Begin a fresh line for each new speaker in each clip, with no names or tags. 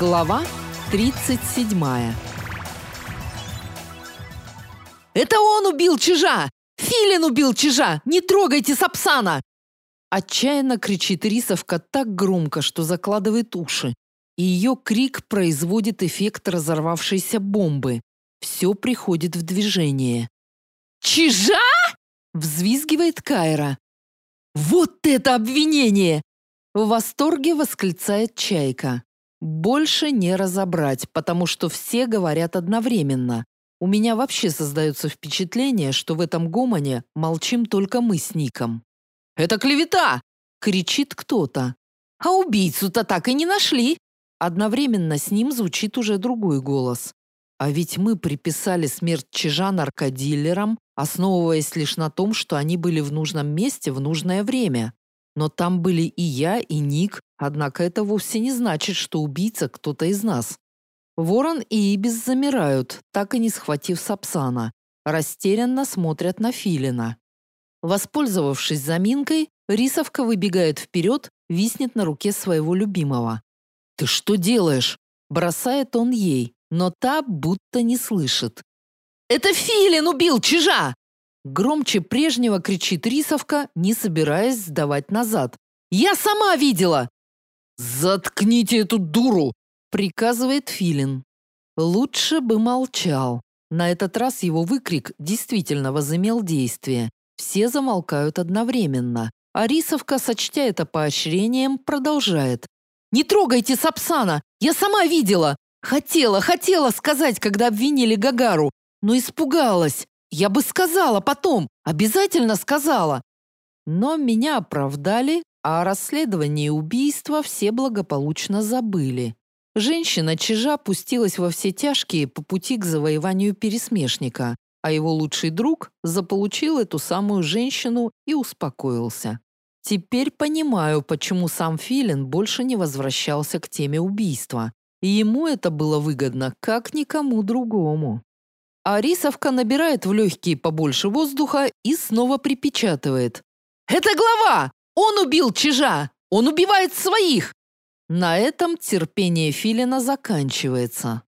Глава 37. Это он убил чижа! Филин убил чижа! Не трогайте Сапсана! Отчаянно кричит Рисовка так громко, что закладывает уши. И ее крик производит эффект разорвавшейся бомбы. Все приходит в движение. «Чижа?» – взвизгивает Кайра. «Вот это обвинение!» В восторге восклицает Чайка. Больше не разобрать, потому что все говорят одновременно. У меня вообще создается впечатление, что в этом гомоне молчим только мы с Ником. «Это клевета!» – кричит кто-то. «А убийцу-то так и не нашли!» Одновременно с ним звучит уже другой голос. А ведь мы приписали смерть Чижа наркодилерам, основываясь лишь на том, что они были в нужном месте в нужное время. Но там были и я, и Ник, однако это вовсе не значит, что убийца кто-то из нас. Ворон и Ибис замирают, так и не схватив Сапсана. Растерянно смотрят на Филина. Воспользовавшись заминкой, Рисовка выбегает вперед, виснет на руке своего любимого. «Ты что делаешь?» Бросает он ей, но та будто не слышит. «Это Филин убил чижа!» Громче прежнего кричит Рисовка, не собираясь сдавать назад. «Я сама видела!» «Заткните эту дуру!» приказывает Филин. Лучше бы молчал. На этот раз его выкрик действительно возымел действие. Все замолкают одновременно. А Рисовка, сочтя это поощрением, продолжает. «Не трогайте Сапсана! Я сама видела! Хотела, хотела сказать, когда обвинили Гагару, но испугалась. Я бы сказала потом, обязательно сказала. Но меня оправдали, а о расследовании убийства все благополучно забыли. Женщина чижа пустилась во все тяжкие по пути к завоеванию пересмешника, а его лучший друг заполучил эту самую женщину и успокоился. Теперь понимаю, почему сам Филин больше не возвращался к теме убийства. И ему это было выгодно, как никому другому. А рисовка набирает в легкие побольше воздуха и снова припечатывает. «Это глава! Он убил чижа! Он убивает своих!» На этом терпение Филина заканчивается.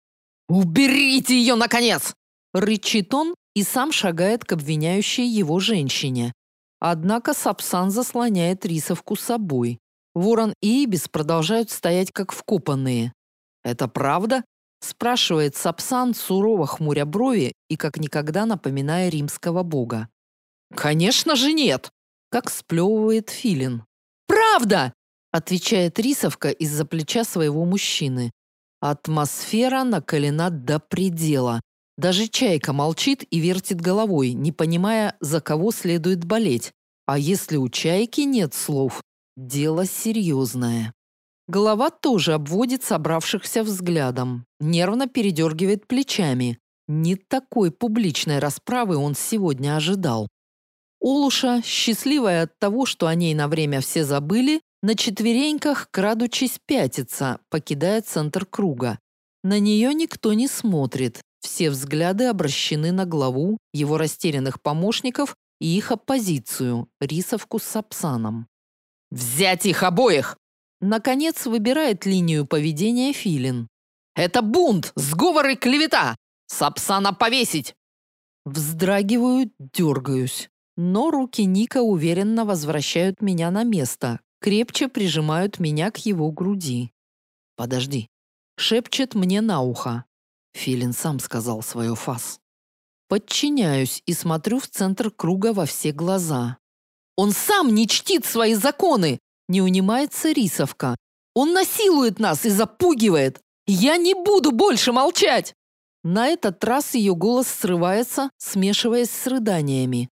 «Уберите ее, наконец!» Рычит он и сам шагает к обвиняющей его женщине. Однако Сапсан заслоняет рисовку собой. Ворон и Ибис продолжают стоять как вкопанные. «Это правда?» спрашивает Сапсан, сурово хмуря брови и как никогда напоминая римского бога. «Конечно же нет!» Как сплевывает Филин. «Правда!» отвечает Рисовка из-за плеча своего мужчины. Атмосфера накалена до предела. Даже Чайка молчит и вертит головой, не понимая, за кого следует болеть. А если у Чайки нет слов, дело серьезное. Голова тоже обводит собравшихся взглядом, нервно передергивает плечами. Не такой публичной расправы он сегодня ожидал. Олуша, счастливая от того, что о ней на время все забыли, на четвереньках, крадучись, пятится, покидая центр круга. На нее никто не смотрит, все взгляды обращены на главу, его растерянных помощников и их оппозицию, Рисовку с Сапсаном. «Взять их обоих!» Наконец выбирает линию поведения Филин. «Это бунт, сговор и клевета! Сапсана повесить!» Вздрагиваю, дергаюсь. Но руки Ника уверенно возвращают меня на место, крепче прижимают меня к его груди. «Подожди», — шепчет мне на ухо. Филин сам сказал свое фас. Подчиняюсь и смотрю в центр круга во все глаза. «Он сам не чтит свои законы!» Не унимается Рисовка. Он насилует нас и запугивает. Я не буду больше молчать. На этот раз ее голос срывается, смешиваясь с рыданиями.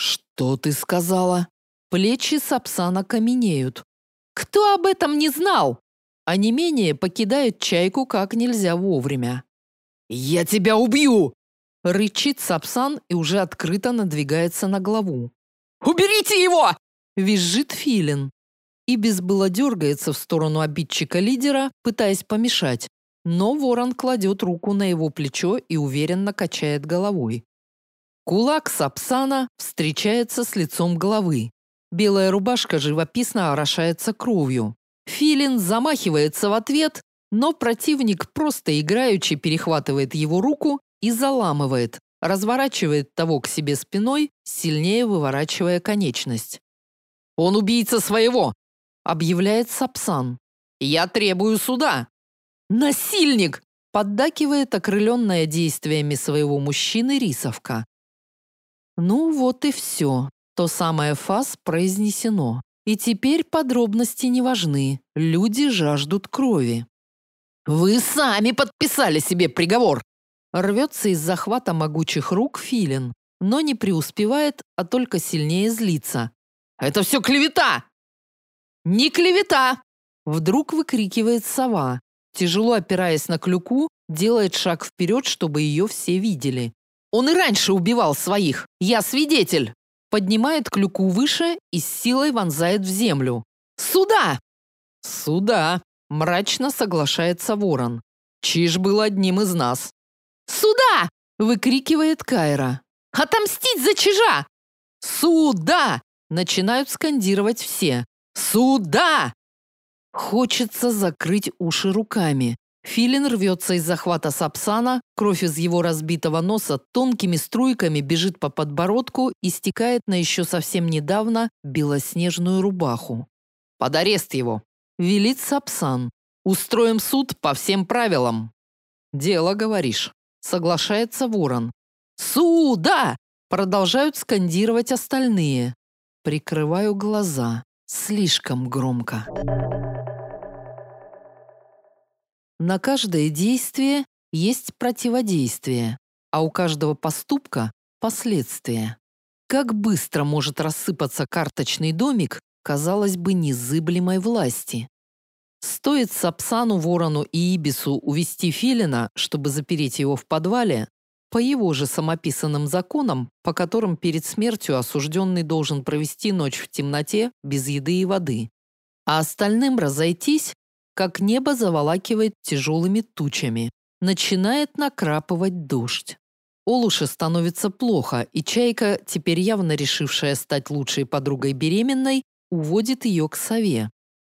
Что ты сказала? Плечи Сапсана каменеют. Кто об этом не знал? А не менее покидает чайку как нельзя вовремя. «Я тебя убью!» Рычит Сапсан и уже открыто надвигается на главу. «Уберите его!» Визжит Филин. Ибис было дергается в сторону обидчика-лидера, пытаясь помешать, но ворон кладет руку на его плечо и уверенно качает головой. Кулак Сапсана встречается с лицом головы. Белая рубашка живописно орошается кровью. Филин замахивается в ответ, Но противник просто играючи перехватывает его руку и заламывает, разворачивает того к себе спиной, сильнее выворачивая конечность. «Он убийца своего!» – объявляет Сапсан. «Я требую суда!» «Насильник!» – поддакивает окрыленная действиями своего мужчины Рисовка. Ну вот и все. То самое фас произнесено. И теперь подробности не важны. Люди жаждут крови. «Вы сами подписали себе приговор!» Рвется из захвата могучих рук Филин, но не преуспевает, а только сильнее злится. «Это все клевета!» «Не клевета!» Вдруг выкрикивает сова. Тяжело опираясь на клюку, делает шаг вперед, чтобы ее все видели. «Он и раньше убивал своих! Я свидетель!» Поднимает клюку выше и с силой вонзает в землю. «Сюда!» «Сюда!» – мрачно соглашается ворон. Чиж был одним из нас. «Сюда!» – выкрикивает Кайра. «Отомстить за чижа!» «Сюда!» – начинают скандировать все. «Сюда!» Хочется закрыть уши руками. Филин рвется из захвата Сапсана, кровь из его разбитого носа тонкими струйками бежит по подбородку и стекает на еще совсем недавно белоснежную рубаху. «Под арест его!» – велит Сапсан. «Устроим суд по всем правилам». «Дело, говоришь». Соглашается Ворон. «Суда!» Продолжают скандировать остальные. Прикрываю глаза. Слишком громко. На каждое действие есть противодействие, а у каждого поступка – последствия. Как быстро может рассыпаться карточный домик, казалось бы, незыблемой власти. Стоит Сапсану, Ворону и Ибису увести Филина, чтобы запереть его в подвале, по его же самописанным законам, по которым перед смертью осужденный должен провести ночь в темноте без еды и воды. А остальным разойтись, как небо заволакивает тяжелыми тучами. Начинает накрапывать дождь. Олуше становится плохо, и Чайка, теперь явно решившая стать лучшей подругой беременной, уводит ее к сове.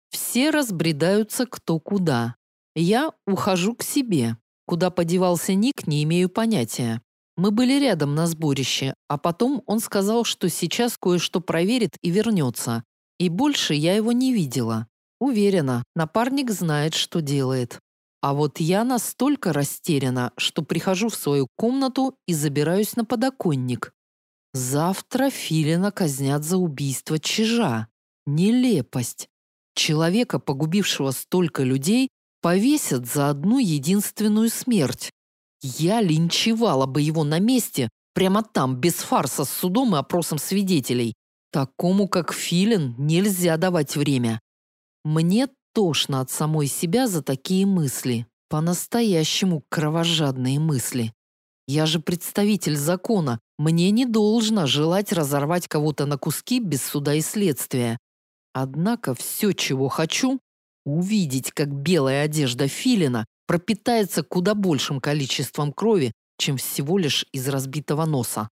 Все разбредаются кто куда. Я ухожу к себе. Куда подевался Ник, не имею понятия. Мы были рядом на сборище, а потом он сказал, что сейчас кое-что проверит и вернется. И больше я его не видела. Уверена, напарник знает, что делает. А вот я настолько растеряна, что прихожу в свою комнату и забираюсь на подоконник. Завтра Филина казнят за убийство чижа. Нелепость. Человека, погубившего столько людей, повесят за одну единственную смерть. Я линчевала бы его на месте, прямо там, без фарса с судом и опросом свидетелей. Такому, как Филин, нельзя давать время. Мне тошно от самой себя за такие мысли. По-настоящему кровожадные мысли. Я же представитель закона. Мне не должно желать разорвать кого-то на куски без суда и следствия. Однако все, чего хочу, увидеть, как белая одежда филина пропитается куда большим количеством крови, чем всего лишь из разбитого носа.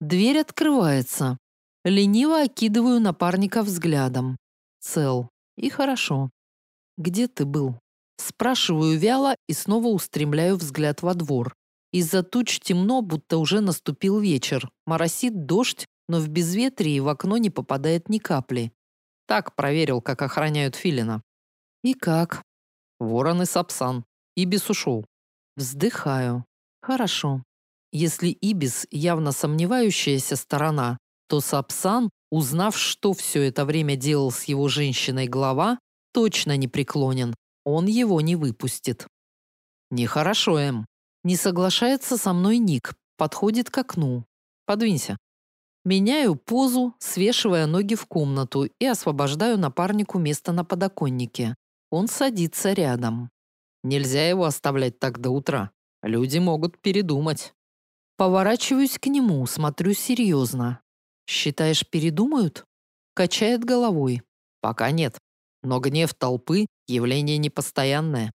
Дверь открывается. Лениво окидываю напарника взглядом. Цел. И хорошо. Где ты был? Спрашиваю вяло и снова устремляю взгляд во двор. Из-за туч темно, будто уже наступил вечер. Моросит дождь, но в безветрии в окно не попадает ни капли. Так проверил, как охраняют Филина. И как? Ворон и Сапсан. Ибис ушел. Вздыхаю. Хорошо. Если Ибис явно сомневающаяся сторона, то Сапсан, узнав, что все это время делал с его женщиной глава, точно не преклонен. Он его не выпустит. Нехорошо, Эм. Не соглашается со мной Ник, подходит к окну. Подвинься. Меняю позу, свешивая ноги в комнату и освобождаю напарнику место на подоконнике. Он садится рядом. Нельзя его оставлять так до утра. Люди могут передумать. Поворачиваюсь к нему, смотрю серьезно. Считаешь, передумают? Качает головой. Пока нет. Но гнев толпы – явление непостоянное.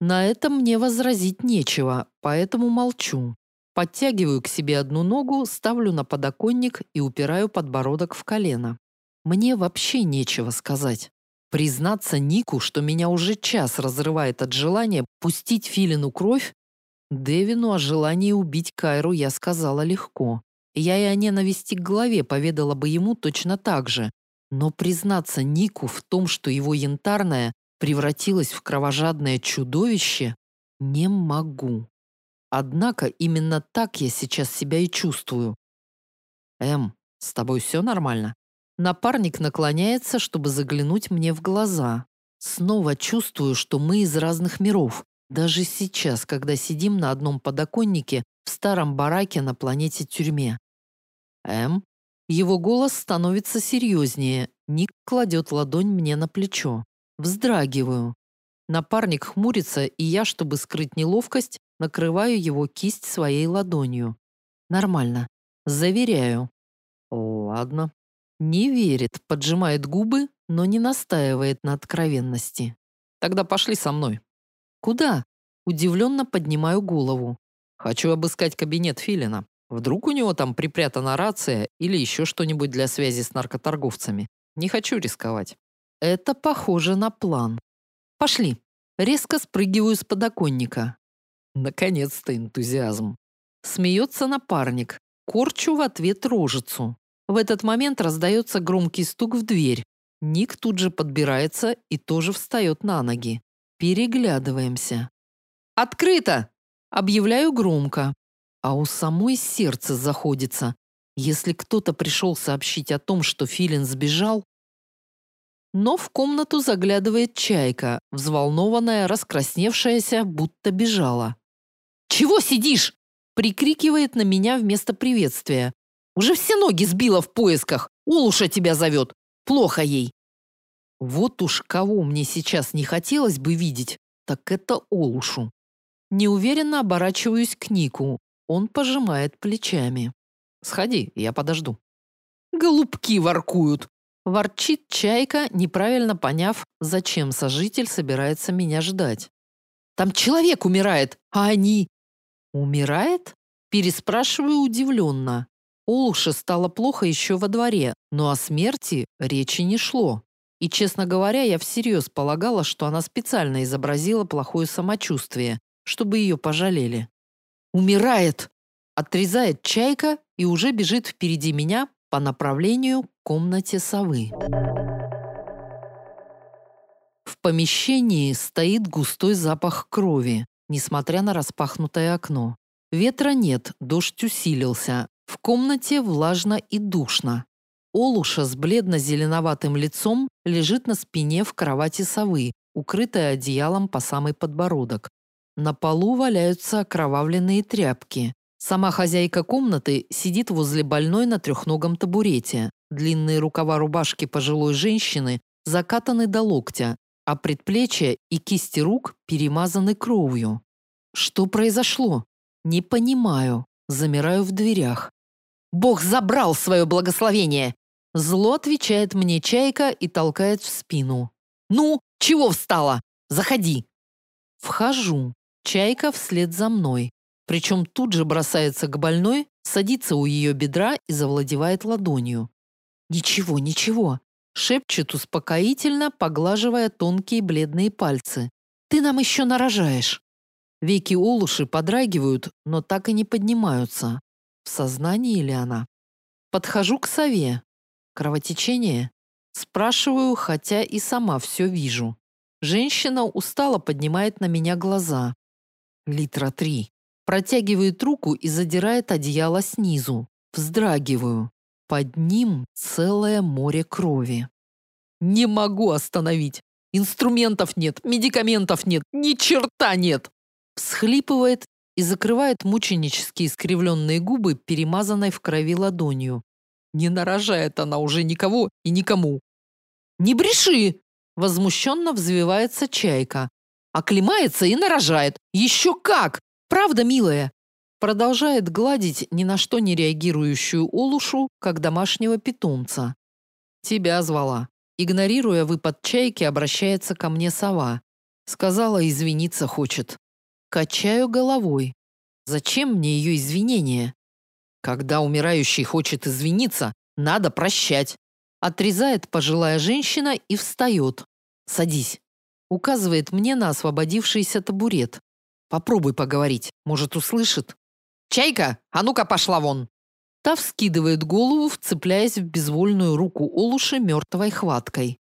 На этом мне возразить нечего, поэтому молчу. Подтягиваю к себе одну ногу, ставлю на подоконник и упираю подбородок в колено. Мне вообще нечего сказать. Признаться Нику, что меня уже час разрывает от желания пустить Филину кровь? Девину о желании убить Кайру я сказала легко. Я и о ненависти к голове поведала бы ему точно так же. Но признаться Нику в том, что его янтарная превратилась в кровожадное чудовище, не могу. Однако именно так я сейчас себя и чувствую. Эм, с тобой все нормально? Напарник наклоняется, чтобы заглянуть мне в глаза. Снова чувствую, что мы из разных миров. Даже сейчас, когда сидим на одном подоконнике в старом бараке на планете Эм? Его голос становится серьезнее. Ник кладет ладонь мне на плечо. Вздрагиваю. Напарник хмурится, и я, чтобы скрыть неловкость, накрываю его кисть своей ладонью. Нормально. Заверяю. Ладно. Не верит, поджимает губы, но не настаивает на откровенности. Тогда пошли со мной. Куда? Удивленно поднимаю голову. Хочу обыскать кабинет Филина. Вдруг у него там припрятана рация или еще что-нибудь для связи с наркоторговцами. Не хочу рисковать. Это похоже на план. Пошли. Резко спрыгиваю с подоконника. Наконец-то энтузиазм. Смеется напарник. Корчу в ответ рожицу. В этот момент раздается громкий стук в дверь. Ник тут же подбирается и тоже встает на ноги. Переглядываемся. «Открыто!» Объявляю громко. А у самой сердце заходится. Если кто-то пришел сообщить о том, что Филин сбежал... Но в комнату заглядывает Чайка, взволнованная, раскрасневшаяся, будто бежала. «Чего сидишь?» прикрикивает на меня вместо приветствия. Уже все ноги сбила в поисках. Улуша тебя зовет. Плохо ей. Вот уж кого мне сейчас не хотелось бы видеть, так это Олушу. Неуверенно оборачиваюсь к Нику. Он пожимает плечами. Сходи, я подожду. Голубки воркуют. Ворчит чайка, неправильно поняв, зачем сожитель собирается меня ждать. Там человек умирает, а они... Умирает? Переспрашиваю удивленно. Олуше стало плохо еще во дворе, но о смерти речи не шло. И, честно говоря, я всерьез полагала, что она специально изобразила плохое самочувствие, чтобы ее пожалели. «Умирает!» Отрезает чайка и уже бежит впереди меня по направлению к комнате совы. В помещении стоит густой запах крови, несмотря на распахнутое окно. Ветра нет, дождь усилился, в комнате влажно и душно. Олуша с бледно-зеленоватым лицом лежит на спине в кровати совы, укрытая одеялом по самый подбородок. На полу валяются окровавленные тряпки. Сама хозяйка комнаты сидит возле больной на трехногом табурете. Длинные рукава рубашки пожилой женщины закатаны до локтя, а предплечья и кисти рук перемазаны кровью. Что произошло? Не понимаю. Замираю в дверях. Бог забрал свое благословение!» Зло отвечает мне чайка и толкает в спину. «Ну, чего встала? Заходи!» Вхожу. Чайка вслед за мной. Причем тут же бросается к больной, садится у ее бедра и завладевает ладонью. «Ничего, ничего», — шепчет успокоительно, поглаживая тонкие бледные пальцы. «Ты нам еще нарожаешь». Веки Олуши подрагивают, но так и не поднимаются. В сознании ли она? Подхожу к сове. Кровотечение? Спрашиваю, хотя и сама все вижу. Женщина устало поднимает на меня глаза. Литра три. Протягивает руку и задирает одеяло снизу. Вздрагиваю. Под ним целое море крови. Не могу остановить. Инструментов нет, медикаментов нет, ни черта нет. Всхлипывает и закрывает мученически искривленные губы, перемазанной в крови ладонью. Не нарожает она уже никого и никому. «Не бреши!» – возмущенно взвивается чайка. Оклемается и нарожает. Еще как! Правда, милая? Продолжает гладить ни на что не реагирующую Олушу, как домашнего питомца. Тебя звала. Игнорируя выпад чайки, обращается ко мне сова. Сказала, извиниться хочет. Качаю головой. Зачем мне ее извинения? Когда умирающий хочет извиниться, надо прощать. Отрезает пожилая женщина и встает. Садись. Указывает мне на освободившийся табурет. Попробуй поговорить, может, услышит. Чайка, а ну-ка пошла вон. Та вскидывает голову, вцепляясь в безвольную руку Олуши мертвой хваткой.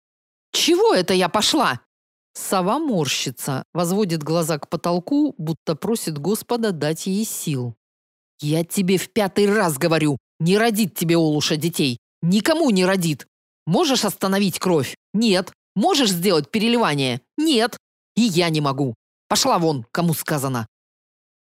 «Чего это я пошла?» Сова морщится, возводит глаза к потолку, будто просит Господа дать ей сил. «Я тебе в пятый раз говорю, не родит тебе Олуша детей. Никому не родит. Можешь остановить кровь? Нет. Можешь сделать переливание? Нет. И я не могу. Пошла вон, кому сказано».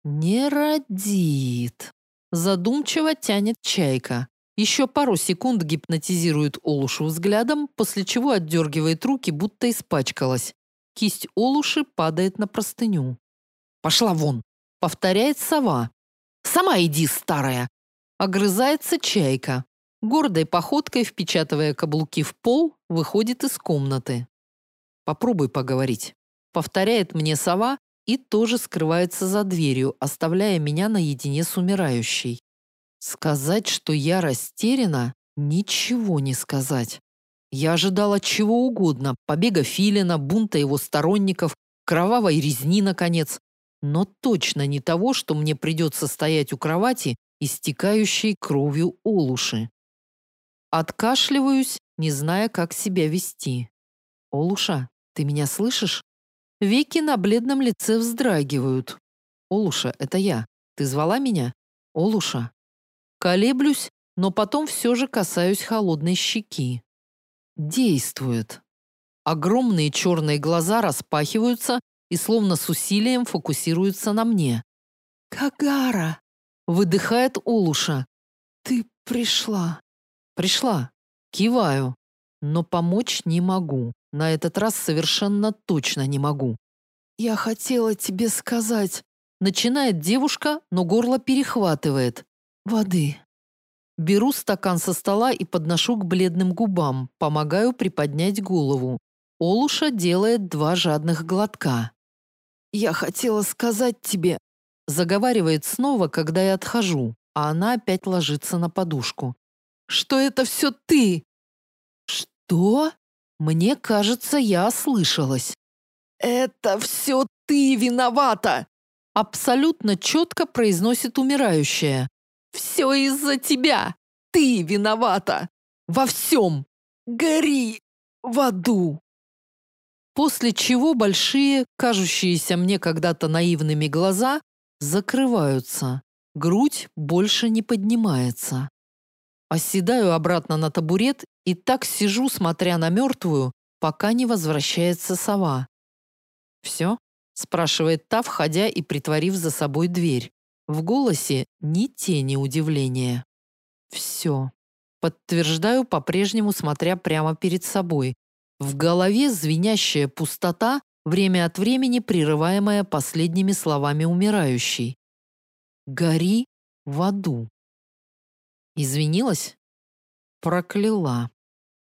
«Не родит», Задумчиво тянет чайка. Еще пару секунд гипнотизирует Олушу взглядом, после чего отдергивает руки, будто испачкалась. Кисть Олуши падает на простыню. «Пошла вон!» — повторяет сова. «Сама иди, старая!» Огрызается чайка. Гордой походкой, впечатывая каблуки в пол, выходит из комнаты. «Попробуй поговорить», — повторяет мне сова, и тоже скрывается за дверью, оставляя меня наедине с умирающей. Сказать, что я растеряна, ничего не сказать. Я ожидала чего угодно, побега Филина, бунта его сторонников, кровавой резни, наконец, но точно не того, что мне придется стоять у кровати, истекающей кровью Олуши. Откашливаюсь, не зная, как себя вести. «Олуша, ты меня слышишь?» Веки на бледном лице вздрагивают. «Олуша, это я. Ты звала меня? Олуша?» Колеблюсь, но потом все же касаюсь холодной щеки. Действует. Огромные черные глаза распахиваются и словно с усилием фокусируются на мне. «Кагара!» — выдыхает Олуша. «Ты пришла». «Пришла». Киваю, но помочь не могу. На этот раз совершенно точно не могу. «Я хотела тебе сказать...» Начинает девушка, но горло перехватывает. «Воды». Беру стакан со стола и подношу к бледным губам, помогаю приподнять голову. Олуша делает два жадных глотка. «Я хотела сказать тебе...» Заговаривает снова, когда я отхожу, а она опять ложится на подушку. «Что это все ты?» «Что?» Мне кажется, я ослышалась. «Это все ты виновата!» Абсолютно четко произносит умирающая. «Все из-за тебя! Ты виновата! Во всем! Гори в аду!» После чего большие, кажущиеся мне когда-то наивными глаза закрываются. Грудь больше не поднимается. Оседаю обратно на табурет и так сижу, смотря на мертвую, пока не возвращается сова. «Все?» – спрашивает та, входя и притворив за собой дверь. В голосе ни тени удивления. «Все». Подтверждаю, по-прежнему смотря прямо перед собой. В голове звенящая пустота, время от времени прерываемая последними словами умирающей. «Гори в аду». Извинилась? Прокляла.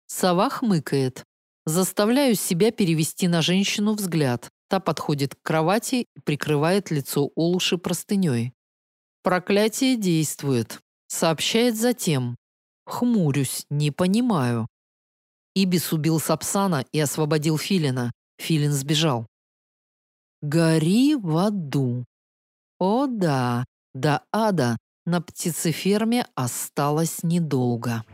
Сова хмыкает. Заставляю себя перевести на женщину взгляд. Та подходит к кровати и прикрывает лицо Олуши простыней. Проклятие действует. Сообщает затем. Хмурюсь, не понимаю. Ибис убил Сапсана и освободил Филина. Филин сбежал. Гори в аду. О да, до ада на птицеферме осталось недолго.